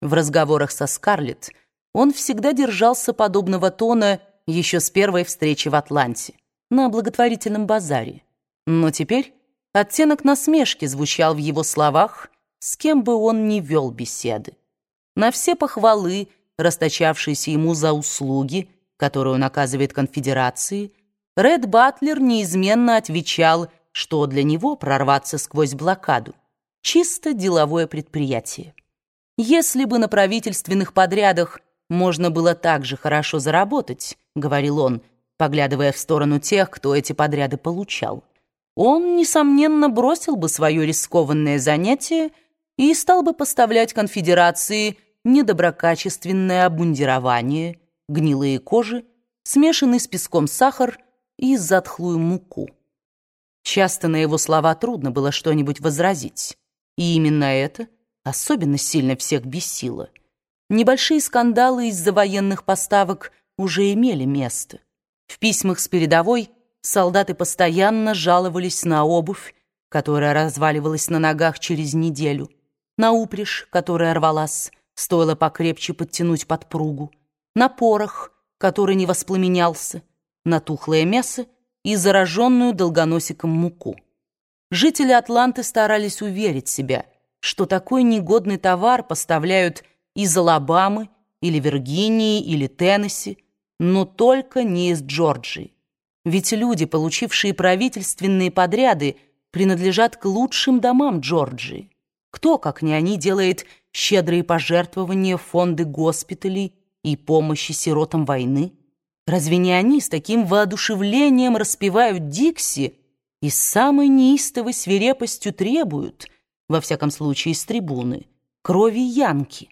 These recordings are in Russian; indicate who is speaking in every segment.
Speaker 1: В разговорах со Скарлетт он всегда держался подобного тона еще с первой встречи в Атланте, на благотворительном базаре. Но теперь оттенок насмешки звучал в его словах, с кем бы он ни вел беседы. На все похвалы, расточавшиеся ему за услуги, которые он оказывает конфедерации, Ред Батлер неизменно отвечал, что для него прорваться сквозь блокаду — чисто деловое предприятие. Если бы на правительственных подрядах можно было так же хорошо заработать, говорил он, поглядывая в сторону тех, кто эти подряды получал, он, несомненно, бросил бы свое рискованное занятие и стал бы поставлять конфедерации недоброкачественное обмундирование, гнилые кожи, смешанный с песком сахар и затхлую муку. Часто на его слова трудно было что-нибудь возразить, и именно это — особенно сильно всех бесило. Небольшие скандалы из-за военных поставок уже имели место. В письмах с передовой солдаты постоянно жаловались на обувь, которая разваливалась на ногах через неделю, на упряжь, которая рвалась, стоило покрепче подтянуть подпругу, на порох, который не воспламенялся, на тухлое мясо и зараженную долгоносиком муку. Жители Атланты старались уверить себя – что такой негодный товар поставляют из Алабамы или Виргинии или Теннесси, но только не из Джорджии. Ведь люди, получившие правительственные подряды, принадлежат к лучшим домам Джорджии. Кто, как не они, делает щедрые пожертвования в фонды госпиталей и помощи сиротам войны? Разве не они с таким воодушевлением распевают Дикси и с самой неистовой свирепостью требуют – во всяком случае с трибуны, крови Янки.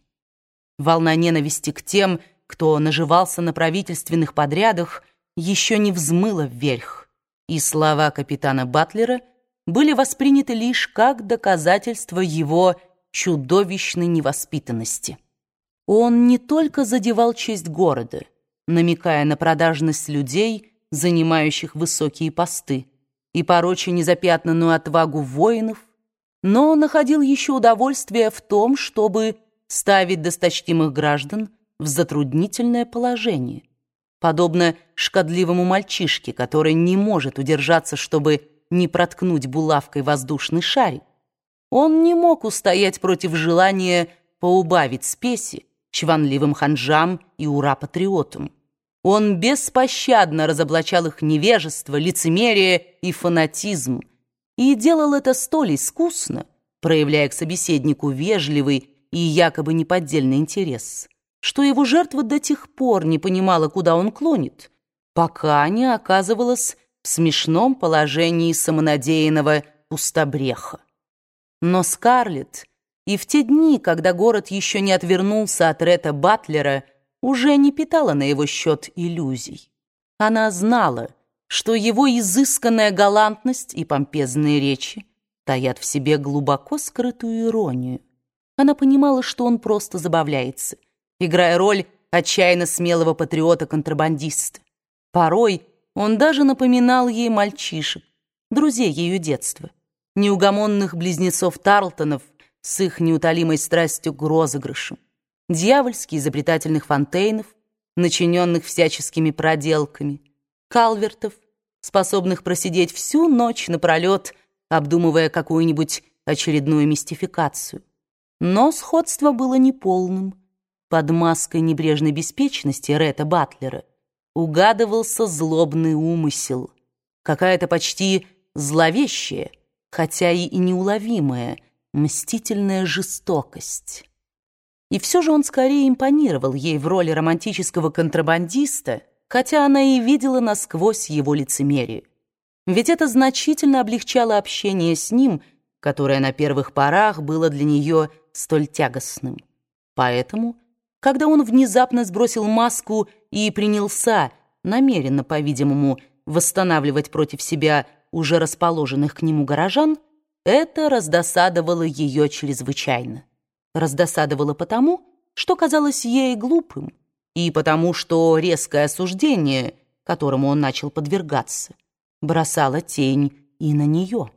Speaker 1: Волна ненависти к тем, кто наживался на правительственных подрядах, еще не взмыла вверх, и слова капитана Батлера были восприняты лишь как доказательство его чудовищной невоспитанности. Он не только задевал честь города, намекая на продажность людей, занимающих высокие посты, и пороча незапятнанную отвагу воинов, но находил еще удовольствие в том, чтобы ставить досточтимых граждан в затруднительное положение, подобно шкодливому мальчишке, который не может удержаться, чтобы не проткнуть булавкой воздушный шарик. Он не мог устоять против желания поубавить спеси чванливым ханжам и ура-патриотам. Он беспощадно разоблачал их невежество, лицемерие и фанатизм, и делал это столь искусно, проявляя к собеседнику вежливый и якобы неподдельный интерес, что его жертва до тех пор не понимала, куда он клонит, пока не оказывалась в смешном положении самонадеянного пустобреха. Но Скарлетт и в те дни, когда город еще не отвернулся от Ретта Батлера, уже не питала на его счет иллюзий. Она знала, что его изысканная галантность и помпезные речи таят в себе глубоко скрытую иронию. Она понимала, что он просто забавляется, играя роль отчаянно смелого патриота-контрабандиста. Порой он даже напоминал ей мальчишек, друзей ее детства, неугомонных близнецов Тарлтонов с их неутолимой страстью к розыгрышам, дьявольски изобретательных фонтейнов, начиненных всяческими проделками, калвертов, способных просидеть всю ночь напролет, обдумывая какую-нибудь очередную мистификацию. Но сходство было неполным. Под маской небрежной беспечности Ретта Батлера угадывался злобный умысел, какая-то почти зловещая, хотя и неуловимая, мстительная жестокость. И все же он скорее импонировал ей в роли романтического контрабандиста, хотя она и видела насквозь его лицемерие. Ведь это значительно облегчало общение с ним, которое на первых порах было для нее столь тягостным. Поэтому, когда он внезапно сбросил маску и принялся, намеренно, по-видимому, восстанавливать против себя уже расположенных к нему горожан, это раздосадовало ее чрезвычайно. Раздосадовало потому, что казалось ей глупым, и потому что резкое осуждение, которому он начал подвергаться, бросало тень и на нее.